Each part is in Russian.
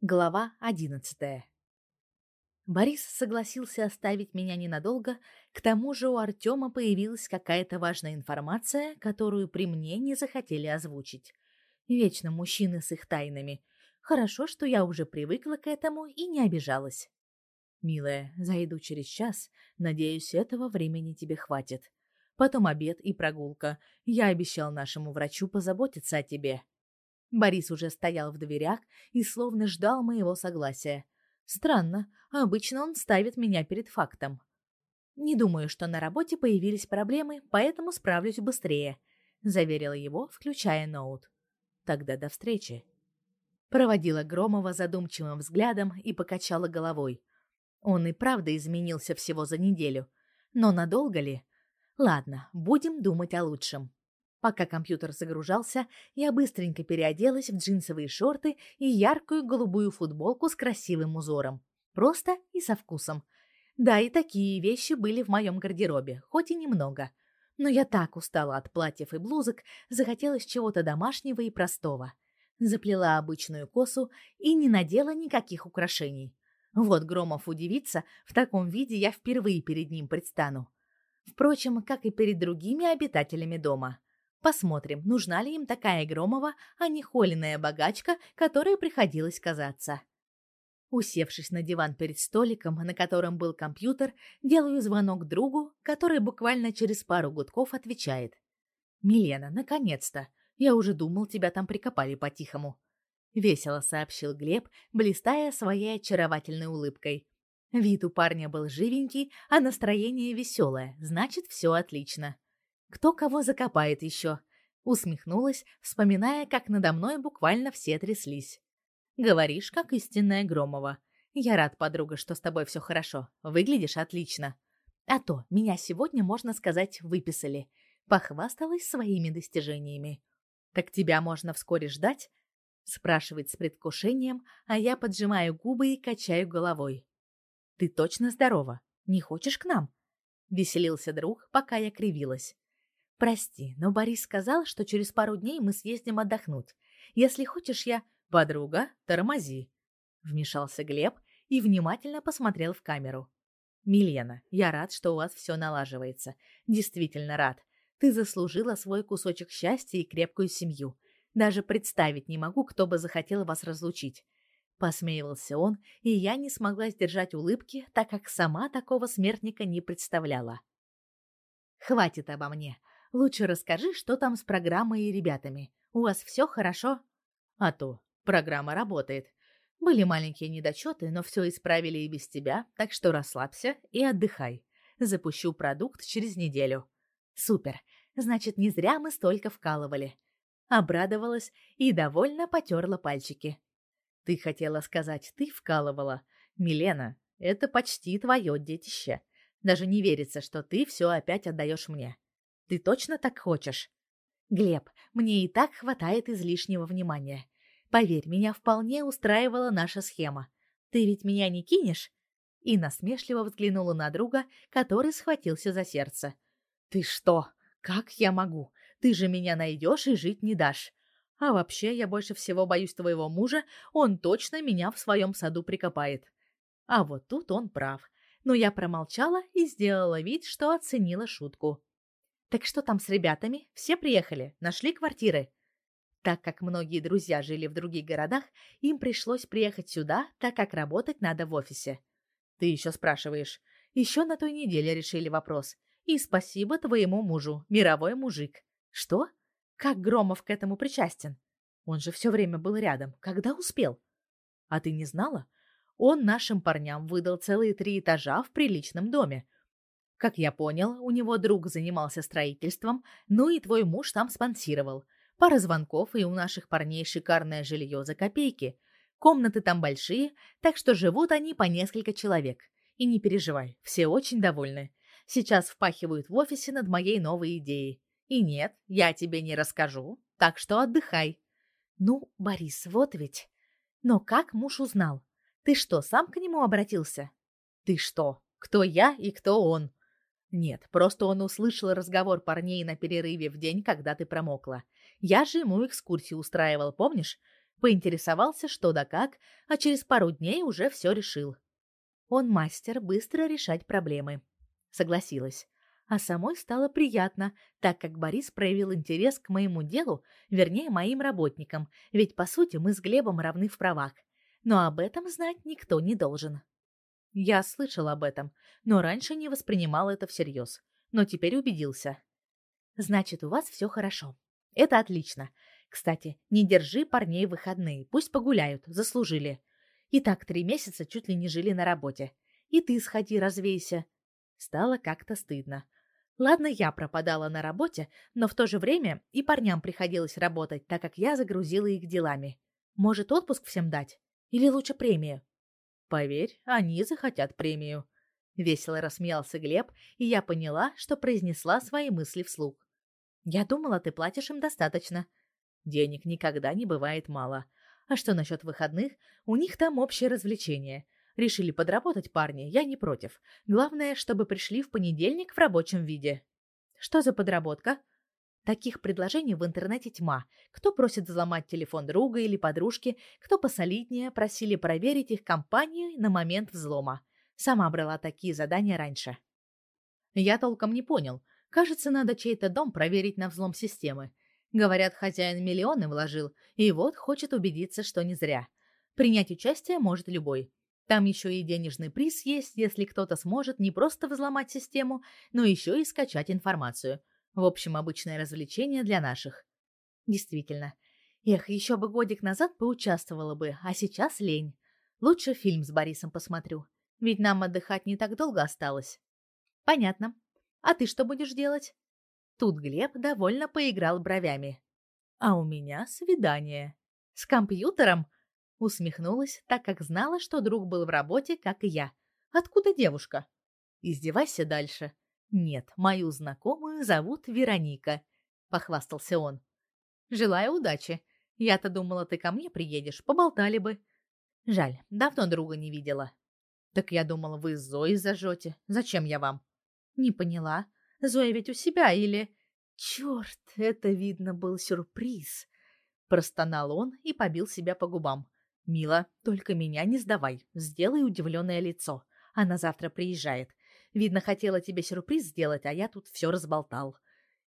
Глава одиннадцатая. Борис согласился оставить меня ненадолго, к тому же у Артема появилась какая-то важная информация, которую при мне не захотели озвучить. Вечно мужчины с их тайнами. Хорошо, что я уже привыкла к этому и не обижалась. «Милая, зайду через час. Надеюсь, этого времени тебе хватит. Потом обед и прогулка. Я обещал нашему врачу позаботиться о тебе». Борис уже стоял в дверях и словно ждал моего согласия. Странно, обычно он ставит меня перед фактом. Не думаю, что на работе появились проблемы, поэтому справлюсь быстрее, заверила его, включая ноут. Тогда до встречи. Проводила Громова задумчивым взглядом и покачала головой. Он и правда изменился всего за неделю, но надолго ли? Ладно, будем думать о лучшем. Пока компьютер загружался, я быстренько переоделась в джинсовые шорты и яркую голубую футболку с красивым узором. Просто и со вкусом. Да, и такие вещи были в моем гардеробе, хоть и немного. Но я так устала от платьев и блузок, захотелось чего-то домашнего и простого. Заплела обычную косу и не надела никаких украшений. Вот Громов удивится, в таком виде я впервые перед ним предстану. Впрочем, как и перед другими обитателями дома. Посмотрим, нужна ли им такая Громова, а не холеная богачка, которой приходилось казаться. Усевшись на диван перед столиком, на котором был компьютер, делаю звонок другу, который буквально через пару гудков отвечает. «Милена, наконец-то! Я уже думал, тебя там прикопали по-тихому». Весело сообщил Глеб, блистая своей очаровательной улыбкой. Вид у парня был живенький, а настроение веселое, значит, все отлично. Кто кого закопает еще? Усмехнулась, вспоминая, как надо мной буквально все тряслись. Говоришь, как истинная Громова. Я рад, подруга, что с тобой все хорошо. Выглядишь отлично. А то меня сегодня, можно сказать, выписали. Похвасталась своими достижениями. Так тебя можно вскоре ждать? спрашивает с предвкушением, а я поджимаю губы и качаю головой. Ты точно здорова? Не хочешь к нам? Веселился друг, пока я кривилась. Прости, но Борис сказал, что через пару дней мы съездим отдохнуть. Если хочешь, я... Подруга, тормози. Вмешался Глеб и внимательно посмотрел в камеру. Милена, я рад, что у вас все налаживается. Действительно рад. Ты заслужила свой кусочек счастья и крепкую семью. Даже представить не могу, кто бы захотел вас разлучить. Посмеивался он, и я не смогла сдержать улыбки, так как сама такого смертника не представляла. Хватит обо мне. Лучше расскажи, что там с программой и ребятами. У вас все хорошо? А то, программа работает. Были маленькие недочеты, но все исправили и без тебя, так что расслабься и отдыхай. Запущу продукт через неделю. Супер. Значит, не зря мы столько вкалывали. Обрадовалась и довольно потерла пальчики. Ты хотела сказать, ты вкалывала. Милена, это почти твое детище. Даже не верится, что ты все опять отдаешь мне. Ты точно так хочешь? Глеб, мне и так хватает излишнего внимания. Поверь, меня вполне устраивала наша схема. Ты ведь меня не кинешь? И насмешливо взглянула на друга, который схватился за сердце. Ты что? Как я могу? Ты же меня найдешь и жить не дашь. А вообще, я больше всего боюсь твоего мужа, он точно меня в своем саду прикопает. А вот тут он прав. Но я промолчала и сделала вид, что оценила шутку. Так что там с ребятами? Все приехали? Нашли квартиры? Так как многие друзья жили в других городах, им пришлось приехать сюда, так как работать надо в офисе. Ты еще спрашиваешь. Еще на той неделе решили вопрос. И спасибо твоему мужу, мировой мужик. Что? Как Громов к этому причастен? Он же все время был рядом. Когда успел? А ты не знала? Он нашим парням выдал целые три этажа в приличном доме. Как я понял, у него друг занимался строительством, ну и твой муж там спонсировал. Пара звонков, и у наших парней шикарное жилье за копейки. Комнаты там большие, так что живут они по несколько человек. И не переживай, все очень довольны. Сейчас впахивают в офисе над моей новой идеей. И нет, я тебе не расскажу, так что отдыхай. Ну, Борис, вот ведь. Но как муж узнал? Ты что, сам к нему обратился? Ты что? Кто я и кто он? Нет, просто он услышал разговор парней на перерыве в день, когда ты промокла. Я же ему экскурсию устраивал, помнишь? Поинтересовался, что да как, а через пару дней уже все решил. Он мастер быстро решать проблемы. Согласилась. А самой стало приятно, так как Борис проявил интерес к моему делу, вернее, моим работникам, ведь, по сути, мы с Глебом равны в правах. Но об этом знать никто не должен. Я слышал об этом, но раньше не воспринимал это всерьез. Но теперь убедился. Значит, у вас все хорошо. Это отлично. Кстати, не держи парней в выходные, пусть погуляют, заслужили. И так три месяца чуть ли не жили на работе. И ты сходи, развейся. Стало как-то стыдно. Ладно, я пропадала на работе, но в то же время и парням приходилось работать, так как я загрузила их делами. Может, отпуск всем дать? Или лучше премию? Поверь, они захотят премию. Весело рассмеялся Глеб, и я поняла, что произнесла свои мысли вслух. Я думала, ты платишь им достаточно. Денег никогда не бывает мало. А что насчет выходных? У них там общее развлечение. Решили подработать парни, я не против. Главное, чтобы пришли в понедельник в рабочем виде. Что за подработка? Таких предложений в интернете тьма. Кто просит взломать телефон друга или подружки, кто посолиднее просили проверить их компанию на момент взлома. Сама брала такие задания раньше. Я толком не понял. Кажется, надо чей-то дом проверить на взлом системы. Говорят, хозяин миллионы вложил, и вот хочет убедиться, что не зря. Принять участие может любой. Там еще и денежный приз есть, если кто-то сможет не просто взломать систему, но еще и скачать информацию. В общем, обычное развлечение для наших. Действительно. Эх, еще бы годик назад поучаствовала бы, а сейчас лень. Лучше фильм с Борисом посмотрю. Ведь нам отдыхать не так долго осталось. Понятно. А ты что будешь делать? Тут Глеб довольно поиграл бровями. А у меня свидание. С компьютером? Усмехнулась, так как знала, что друг был в работе, как и я. Откуда девушка? Издевайся дальше. Нет, мою знакомую зовут Вероника, похвастался он. Желаю удачи. Я-то думала, ты ко мне приедешь, поболтали бы. Жаль, давно друга не видела. Так я думала, вы с Зоей зажжете. Зачем я вам? Не поняла. Зоя ведь у себя или... Черт, это, видно, был сюрприз. Простонал он и побил себя по губам. «Мила, только меня не сдавай. Сделай удивленное лицо. Она завтра приезжает. Видно, хотела тебе сюрприз сделать, а я тут все разболтал».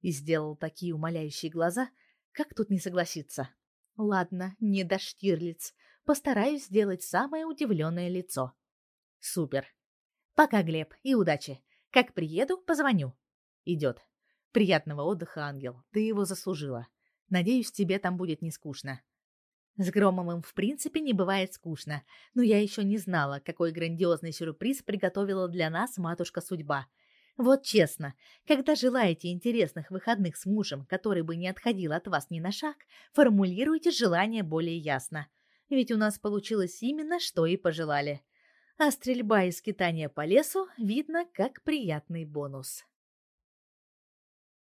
И сделал такие умоляющие глаза. Как тут не согласиться? Ладно, не до Штирлиц. Постараюсь сделать самое удивленное лицо. Супер. Пока, Глеб, и удачи. Как приеду, позвоню. Идет. Приятного отдыха, ангел. Ты его заслужила. Надеюсь, тебе там будет не скучно. С Громовым в принципе не бывает скучно, но я еще не знала, какой грандиозный сюрприз приготовила для нас матушка судьба. Вот честно, когда желаете интересных выходных с мужем, который бы не отходил от вас ни на шаг, формулируйте желание более ясно. Ведь у нас получилось именно, что и пожелали. А стрельба и скитание по лесу видно как приятный бонус.